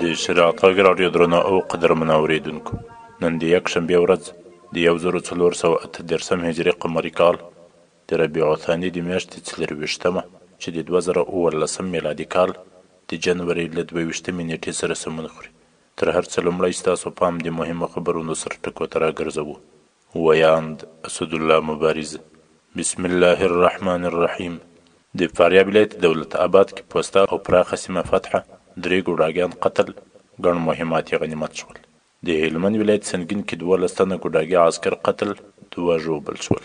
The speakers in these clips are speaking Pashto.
د شراق غږ راډیو درنو او قدرمن اورېدونکو نن د یکشنبې ورځ د یو زرو څلور سوه اته دېرشم هجري قمري کال د ربیع الثاني د میاشتې څلېرویشتمه چې د دوه زره اوولسم میلادي کال د جنوري له دوه ویشتمې نېټې سره سمون خوري تر هر څه لومړی ستاسو پام د مهمو خبرونو سرټکو ته راګرځوو. ویاند اسدالله مبارز بسم الله الرحمن الرحیم د فاریاب ولایت دولت اباد کې پوسته او پراخه سیمه فتحه، درې ګوډاګیان قتل، ګڼ مهمات یې غنیمت شول. د هلمند ولایت سنګین کې دوولس تنه ګوډاګي عسکر قتل، دوه ژوبل شول.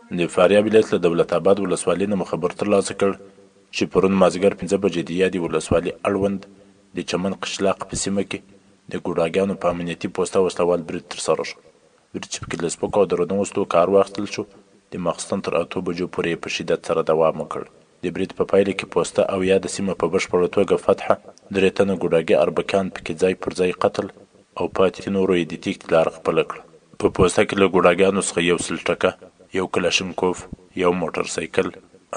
د فاریا ولایت له دولت اباد ولسوالۍ نه مو خبر ترلاسه کړ چې پرون مازیګر پنځه بجې د یادې ولسوالي اړوند د چمن قشلاق په سیمه کې د ګوډاګیانو په امنیتي پوسته وسله وال برید ترسره شو. برید چې پکې له سپکو او درنو وسلو کار واخیستل شو، د ماخستن تر اتو بجو پورې یې په شدت سره دوام وکړ. د برید په پایله کې پوسته او یاده سیمه په بشپړه توګه فتحه، درې تنه ګوډاګي اربکیان پکې ځای پر ځای قتل او پاتې نورو یې د تېښتې لاره خپله کړه. په پوسته کې له ګوډاګیانو څخه یو سل ټکه، یو کلاشینکوف، یو موټر سایکل،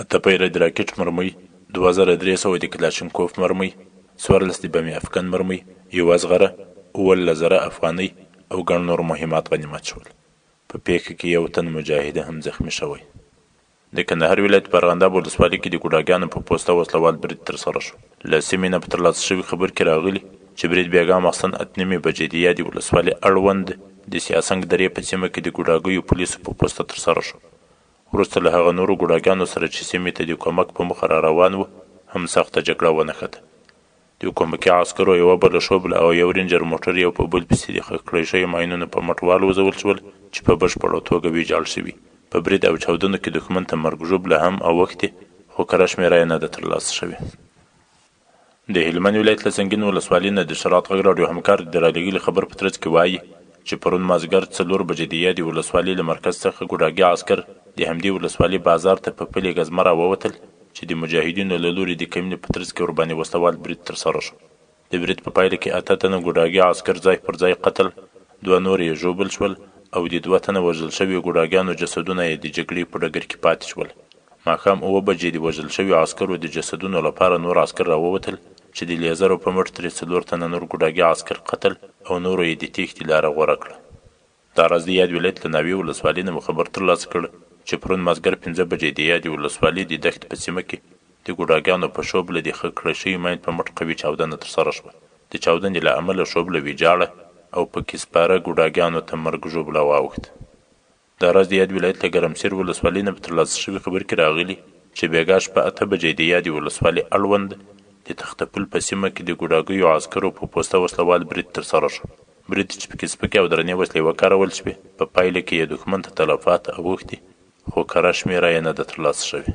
اته پیره د راکټ مرمۍ، دوه زره درې سوه د کلاشینکوف مرمۍ، څوارلس د بمي افکن مرمۍ، یوه زغره، اوولس زره افغانۍ او ګڼ نور مهمات غنیمت شول. په پېښه کې یو تن مجاهد هم زخمي شوی. د کندهار ولایت په ارغنداب ولسوالي کې د ګوډاګیانو په پوسته وسله وال برید ترسره شو. له سیمې نه په ترلاسه شوي خبر کې راغلي، چې برید بېګاه ماخستن ات نیمې بجې د یادې ولسوالي اړوند د سیاسنګ درې په سیمه کې د ګوډاګیو پولیسو په پوسته ترسره شو. وروسته له هغه نورو ګوډاګیانو سره چې سیمې ته د کمک په موخه راروان وو هم سخته جګړه ونښته. د حکومتي عسکرو یوه بله شوبله او یو رینجر موټر یو په بل پسې د خښ کړی شوی ماینونو په مټ والوزول شول چې په بشپړه توګه ویجاړ شوي. په برید او چاودنو کې دښمن ته مرګ ژوبله هم اوښتې خو کره شمېره یې نه ده ترلاسه شوې. د هلمند ولایت له سنګین ولسوالي نه د صراط غږ راډیو همکار د رالېږلي خبر په ترڅ کې وايي چې پرون مازدګر څلور بجې د یادې ولسوالي له مرکز څخه ګوډاګي عسکر د همدې ولسوالي بازار ته په پلې ګزمه راووتل چې د مجاهدینو له لوري د کمینې په ترڅ کې ورباندې وسله وال برید ترسره شو. د برید په پایله کې اته تنه ګوډاګي عسکر ځای پر ځای قتل، دوه نور یې ژوبل شول او د دوه تنه وژل شویو ګوډاګیانو جسدونه یې د جګړې په ډګر کې پاتې شول. ماښام اووه بجې د وژل شویو عسکرو د جسدونو لپاره نور عسکر راووتل چې د لیزرو په مټ ترې څلور تنه نور ګوډاګي عسکر قتل او نورو یې د تېښتې لاره غوره کړه. دا راز د یاد ولایت له ناوې ولسوالۍ نه مو خبر ترلاسه کړ چې پرون مازګر پنځه بجې د یادې ولسوالۍ د دښتې په سیمه کې د ګوډاګیانو په شوبله د خښ کړی شوي ماین په مټ قوي چاودنه ترسره شوه. د چاودنې له امله شوبله ویجاړه او په کې سپاره ګوډاګیانو ته مرګ ژوبله واوښته. دا راز د یاد ولایت له ګرمسیر ولسوالۍ نه په ترلاسه شوي خبر کې راغلي چې بیګاه شپه اته بجې د یادې ولسوالې اړوند د تخته پل په سیمه کې د ګوډاګیو عسکرو په پوسته وسله وال برید ترسره شو. برید چې پکې سپکې او درنې وسلې وکارول شوې، په پایله کې یې دښمن ته تلفات اوښتي، خو کره شمېره یې نه ده ترلاسه شوې.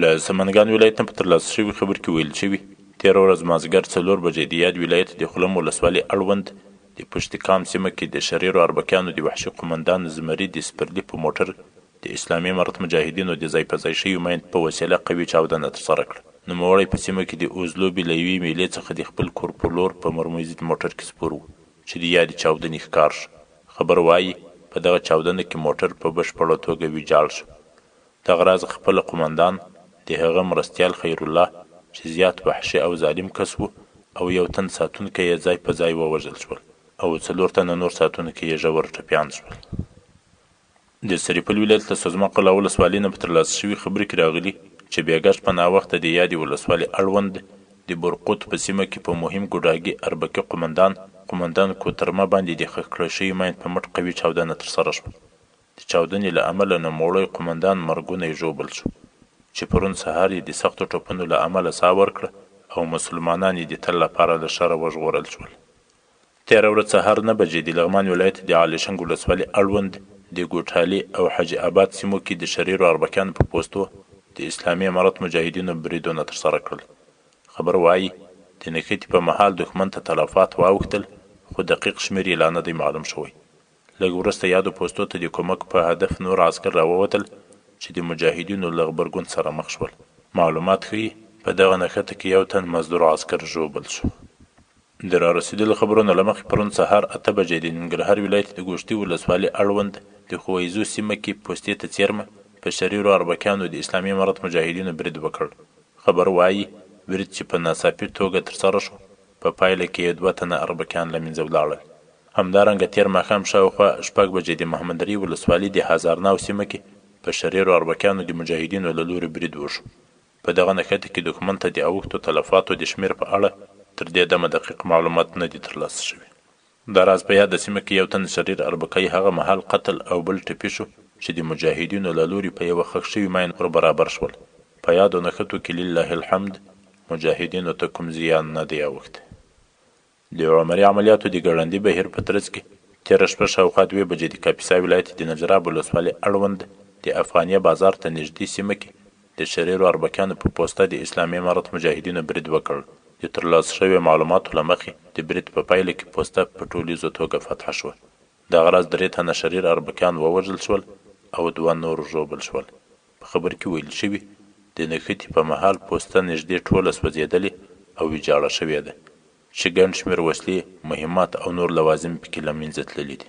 له سمنګان ولایت نه په ترلاسه شوي خبر کې ویل شوي، تېره ورځ مازدګر څلور بجې د یاد ولایت د خلم ولسوالي اړوند د پشتکام سیمه کې د شریرو اربکیانو د وحشي قومندان زمري د سپرلي په موټر د اسلامي امارت مجاهدینو د ځای په ځای شوي ماین په وسیله قوي چاودنه ترسره کړه. نوموړی په سیمه کې د اوز لوبې له یوې میلې څخه د خپل کور په لور په مرموزید موټر کې سپور و چې د یادې چاودنې ښکار شو. خبر وايي، په دغه چاودنه کې موټر په بشپړه توګه ویجاړ شو. دغه راز خپله قوماندان، د هغه مرستیال خیرالله چې زیات وحشي او ظالم کس و او یو تن ساتونکی یې ځای په ځای ووژل شول او څلور تنه نور ساتونکي یې ژور ټپیان شول. د سرپل ولایت له سوزمه قلعه ولسوالۍ نه په ترلاسه شوي خبر کې راغلي چې بېګشت په ناوخته د یادې ولسوالې اړوند د برقوت په سیمه کې په مهم ګوډاګي اربکي قومندان قومندان کوترمه باندې د ښخ کړل شوي ماین په مټ قوي چاودنه ترسره شوه. د چاودنې له امله نوموړی قومندان مرګونی ژوبل شو چې پرون سهار یې د سختو ټپونو له امله ساه ورکړه او مسلمانان یې د تل لپاره له شره وژغورل شول. تېره ورځ سهار نه بجې د لغمان ولایت د عالیشنګ ولسوالي اړوند د ګوټالي او حاجي اباد سیمو کې د شریرو اربکیانو په پوستو د اسلامي امارت مجاهدینو بریدونه ترسره کړل. خبر وايي، د نښتې په مهال دښمن ته تلفات واوښتل، خو دقیق شمېر یې لا نه دی معلوم شوی. لږ وروسته یادو پوستو ته د کومک په هدف نور عسکر راووتل، چې د مجاهدینو له غبرګون سره مخ شول. معلومات ښيي، په دغه نښته کې یو تن مزدور عسکر ژوبل شو. د رارسېدلو خبرونو له مخې پرون سهار اته بجې د ننګرهار ولایت د ګوشتي ولسوالي اړوند د خویزو سیمه کې پوستې ته څېرمه په شریرو اربکیانو د اسلامي امارت مجاهدینو برید وکړ. خبر وايي، برید چې په ناڅاپي توګه ترسره شو، په پایله کې یې دوه تنه اربکیان له مینځه ولاړل. همدارنګه تېر ماښام شاوخوا شپږ بجې د محمدري ولسوالي د هزارناو سیمه کې په شریرو اربکیانو د مجاهدینو له لوري برید وشو په دغه نښته کې دښمن ته د اوښتو تلفاتو د شمېر په اړه تر دې دمه دقیق معلومات نه دي ترلاسه شوي. دا راز په یاده سیمه کې یو تن شریر اربکي هغه مهال قتل او بل ټپي شو چې د مجاهدینو له لوري په یوه ښخ شوي ماین ور برابر شول. په یادو نښتو کې لله الحمد مجاهدینو ته کوم زیان نه دی اوښتی. د عمري عملیاتو د ګړندي بهیر په ترڅ کې تېره شپه شاوخوا دوې بجې د کاپیسا ولایت د نجراب ولسوالۍ اړوند د افغانیه بازار ته نږدې سیمه کې د شریرو اربکیانو په پوسته د اسلامي امارت مجاهدینو برید وکړ. د ترلاسه شویو معلوماتو له مخې د برید په پایله کې پوسته په ټولیزه توګه فتح شوه. دغه راز درې تنه شریر اربکیان ووژل شول او دوه نور ژوبل شول. په خبر کې ویل شوي، د نښتې په مهال پوسته نږدې ټوله سوځېدلې او ویجاړه شوې ده چې ګڼ شمېر وسلې، مهمات او نور لوازم پکې له منځه تللي دي.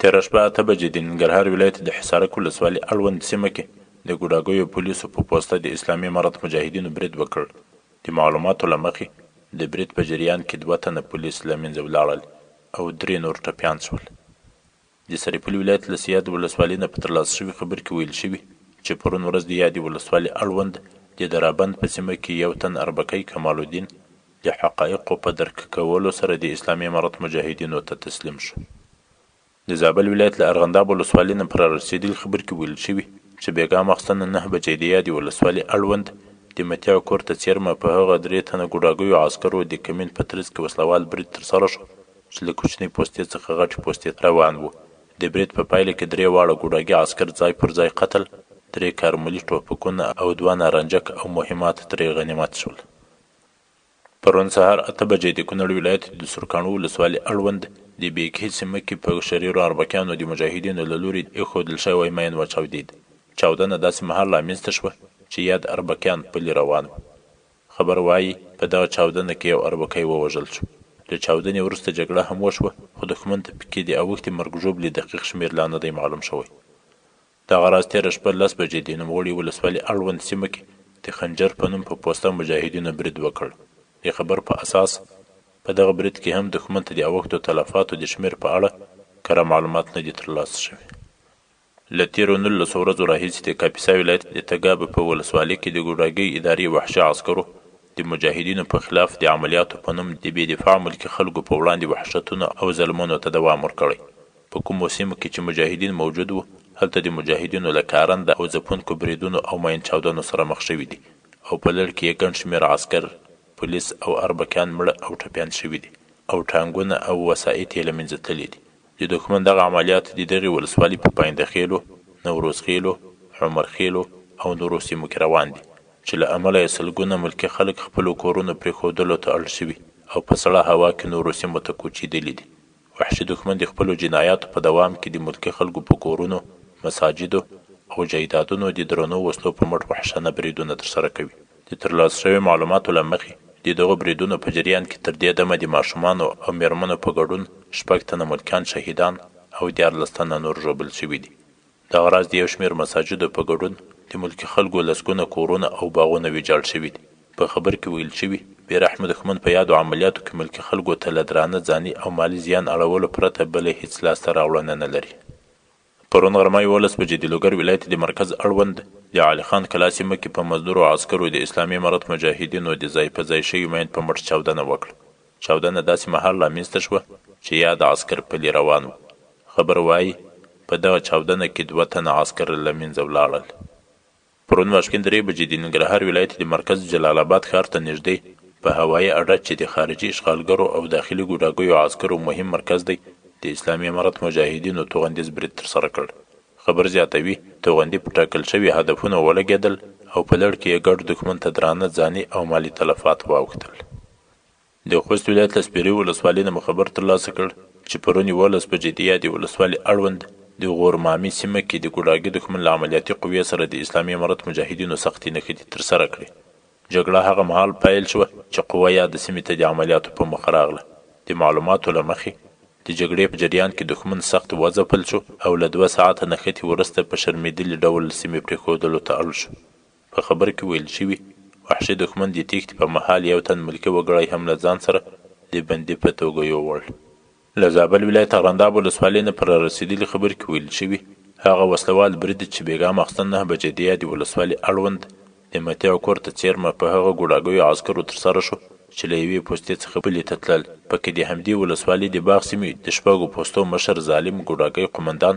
تېره شپه اته بجې د ننګرهار ولایت د حصارک ولسوالي اړوند سیمه کې د ګوډاګیو پولیسو په پوسته د اسلامي امارت مجاهدینو برید وکړ. د معلوماتو له مخې، د برید په جریان کې دوه تنه پولیس له منځه ولاړل او درې نور ټپیان شول. د سرپل ولایت له صیاد ولسوالۍ نه په ترلاسه شوي خبر کې ویل شوي چې پرون ورځ د یادې ولسوالي اړوند د درابند په سیمه کې یو تن اربکی کمال الدین د حقایقو په درک کولو سره د اسلامي امارت مجاهدینو ته تسلیم شو. د زابل ولایت له ارغنداب ولسوالۍ نه په رارسېدلي خبر کې ویل شوي چې بېګا ماخستن نهه بجې د یادې ولسوالي اړوند د مطیع کور ته څېرمه په هغه درې تنه ګوډاګیو عسکرو د کمین په ترڅ کې وسلوال برید ترسره شو چې له کوچنۍ پوستې څخه غټې پوستې ته روان وو، د برید په پایله کې درې واړه ګوډاګي عسکر ځای پر ځای قتل، درې کارملي ټوپکونه او دوه نارنجک او مهمات ترې غنیمت شول. پرون سهار اته بجې د کونړ ولایت د سرکاڼو ولسوالي اړوند د بیکهي سیمه کې په شریرو اربکیانو د مجاهدینو له لوري ایښودل شوی مین وچاودید، چاودنه داسې مهال رامنځته شوه چې یاد اربکیان پلي روان وو. خبر وايي، په دغه چاودنه کې یو اربکی ووژل شو. له چاودنې وروسته جګړه هم وشوه، خو دښمن ته پکې د اوښتې مرګ ژوبلې دقیق شمېر لا نه دی معلوم شوی. دغه راز تېره شپه لس بجې د نوموړي ولسوالي اړوند سیمه کې د خنجر په نوم په پوسته مجاهدینو برید وکړ. د خبر په اساس، په دغه برید کې هم دښمن ته د اوښتو تلفاتو د شمېر په اړه کره معلومات نه دي ترلاسه شوي. له تېرو نولسو ورځو راهیسې د کاپیسا ولایت د تګاب په ولسوالي کې د ګوډاګۍ ادارې وحشي عسکرو د مجاهدینو په خلاف د عملیاتو په نوم د بې دفاع ملکي خلکو په وړاندې وحشتونو او ظلمونو ته دوام ورکړی. په کومو سیمو کې چې مجاهدین موجود وو، هلته د مجاهدینو له کارنده او ځپونکو بریدونو او ماین چاودنو سره مخ شوي دي او په لړ کې یې ګڼ شمېر عسکر، پولیس او اربکیان مړه او ټپیان شوي دي او ټانګونه او وسایط یې له منځه تللي دي. د دښمن دغه عملیات د دغې ولسوالي په پاینده خېلو، نوروز خېلو، عمر خېلو او نورو سیمو کې روان دي چې له امله یې سلګونه ملکي خلک خپلو کورونو پرېښودلو ته اړ شوي او په سړه هوا کې نورو سیمو ته کوچېدلي دي. وحشي دښمن د خپلو جنایاتو په دوام کې د ملکي خلکو په کورونو، مساجدو او جایدادونو د درنو وسلو په مټ وحشانه بریدونه ترسره کوي. د ترلاسه شوې معلوماتو له مخې د دغو بریدونو په جریان کې تر دې دمه د ماشومانو او میرمنو په ګډون شپږ تنه ملکیان شهیدان او دیارلس تنه نور ژوبل شوي دي. دغه راز د یو شمیر مساجدو په ګډون د ملکي خلکو لسګونه کورونه او باغونه ویجاړ شوي دي. په خبر کې ویل شوي، بې رحمه دښمن په یادو عملیاتو کې ملکي خلکو ته له درانه ځاني او مالي زیان اړولو پرته بله هیڅ لاسته راوړنه نه لري. پرون غرمه یوولس بجې د لوګر ولایت د مرکز اړوند د علي خان کلا سیمه کې په مزدورو عسکرو د اسلامي امارت مجاهدینو د ځای په ځای شوي مین په مټ چاودنه وکړه. چاودنه داسې مهال رامنځته شوه چې یاد عسکر پلي روان و. خبر وايي، په دغه چاودنه کې دوه تنه عسکر له منځه ولاړل. پرون ماسپښین درې بجې د ننګرهار ولایت د مرکز جلال اباد ښار ته نږدې په هوایې اډه چې د خارجي اشغالګرو او داخلي ګوډاګیو عسکرو مهم مرکز دی، د اسلامي امارت مجاهدینو توغندیز برید ترسره کړ. خبر زیاتوي، توغندي په ټاکل شوي هدفونو ولګېدل او په لړ کې یې ګډ دښمن ته درانه ځاني او مالي تلفات واوښتل. د خوست ولایت له سپیرې ولسوالۍ نه مو خبر ترلاسه کړ چې پرون یوولس بجې د یادې ولسوالي اړوند د غور مامي سیمه کې د ګوډاګي دښمن له عملیاتي قوې سره د اسلامي امارت مجاهدینو سختې نښتې ترسره کړې. جګړه هغه مهال پیل شوه چې قوه یاده سیمې ته د عملیاتو په موخه راغله. د معلوماتو له مخې، د جګړې په جریان کې دښمن سخت وځپل شو او له دوه ساعته نښتې ورسته په شرمېدلي ډول سیمې پرېښودلو ته اړ شو. په خبر کې ویل شوي، وحشي دښمن د تېښتې په مهال یو تن ملکي وګړی هم له ځان سره د بندي په توګه یووړ. له زابل ولایت ارغنداب ولسوالۍ نه په رارسېدلي خبر کې ویل شوي، هغه وسله وال برید چې بېګا ماخستن نهه بجې د یادې ولسوالي اړوند د مطیع کور ته څېرمه په هغه ګوډاګیو عسکرو ترسره شو چې له یوې پوستې څخه بلې ته تلل، پکې د همدې ولسوالۍ د باغ سیمې د شپږو پوستو مشر ظالم ګوډاګی قومندان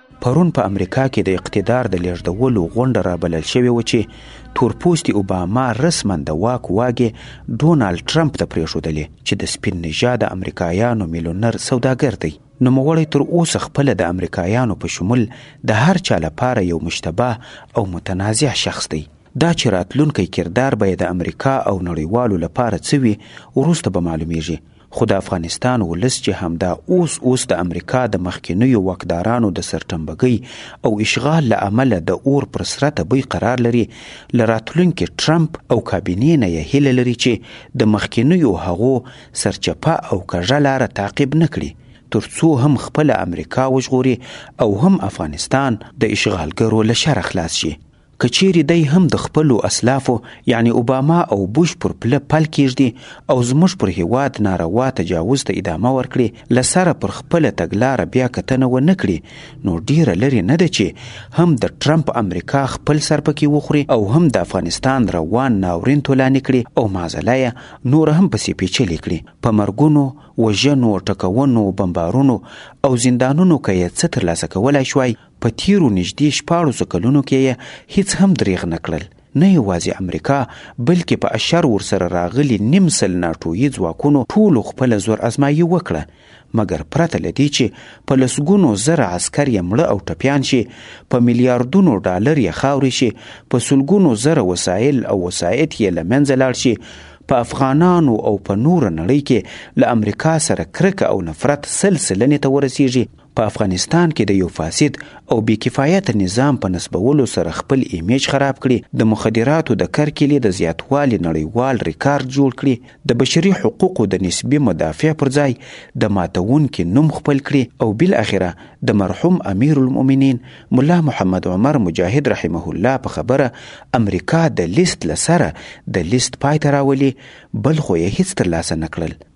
پرون په امریکا کې د اقتدار د لیږدولو غونډه رابلل شوې و چې تورپوستي اوباما رسما د واک واګې ډونالد ټرمپ ته پرېښودلې چې د سپین نژاده امریکایانو میلونر سوداګر دی نوموړی تر اوسه خپله د امریکایانو په شمول د هر چا لپاره یو مشتبه او متنازع شخص دی دا چې راتلونکی کردار به یې د امریکا او نړیوالو لپاره څه وي وروسته به معلومیږي خو د افغانستان ولس چې همدا اوس اوس د امریکا د مخکینیو واکدارانو د سرټمبګۍ او اشغال له امله د اور پر سره تبۍ قرار لري له راتلونکي ټرمپ او کابینې نه یې هیله لري چې د مخکینیو هغو سرچپه او کږه لاره تعقیب نه کړي ترڅو هم خپله امریکا وژغوري او هم افغانستان د اشغالګرو له شره خلاص شي که چیرې دی هم د خپلو اسلافو یعنی اوباما او بوش پر پله پل کیږدي او زموږ پر هیواد ناروا تجاوز ته ادامه ورکړي له سره پر خپله تګلاره بیا کتنه و نه کړي نو ډیره لرې نه ده چې هم د ټرمپ امریکا خپل سر پکې وخوري او هم د افغانستان روان ناورین تولانی کړي او معضله یې نور هم پسې پیچلې کړي په مرګونو وژنو ټکونو بمبارونو او زندانونو که یې څه ترلاسه کولای شوای په تیرو نږدې شپاړسو کلونو کې یې هیڅ هم دریغ نه کړل نه یوازې امریکا بلکې په اشر ورسره راغلي نیم سل ناټویي ځواکونو ټولو خپله زور ازمایي وکړه مګر پرته له دې چې په لسګونو زره عسکر یې مړه او ټپیان شي په میلیاردونو ډالر یې خاورې شي په سلګونو زره وسایل او وسایط یې له منځه لاړ شي په افغانانو او په نوره نړۍ کې له امریکا سره کرکه او نفرت سل سلنې ته ورسیږي په افغانستان کې د یو فاسد او بې کفایت نظام په نسبولو سره خپل ایمیج خراب کړي د مخدراتو د کرکیلې د زیاتوالي نړیوال ریکارډ جوړ کړي د بشري حقوقو د نسبي مدافع پر ځای د ماتونکي نوم خپل کړي او بالاخره د مرحوم امیر المؤمنین ملا محمد عمر مجاهد رحمه الله په خبره امریکا د لیست له سره د لیست پای ته راولي بل خو یې هیڅ ترلاسه نه کړل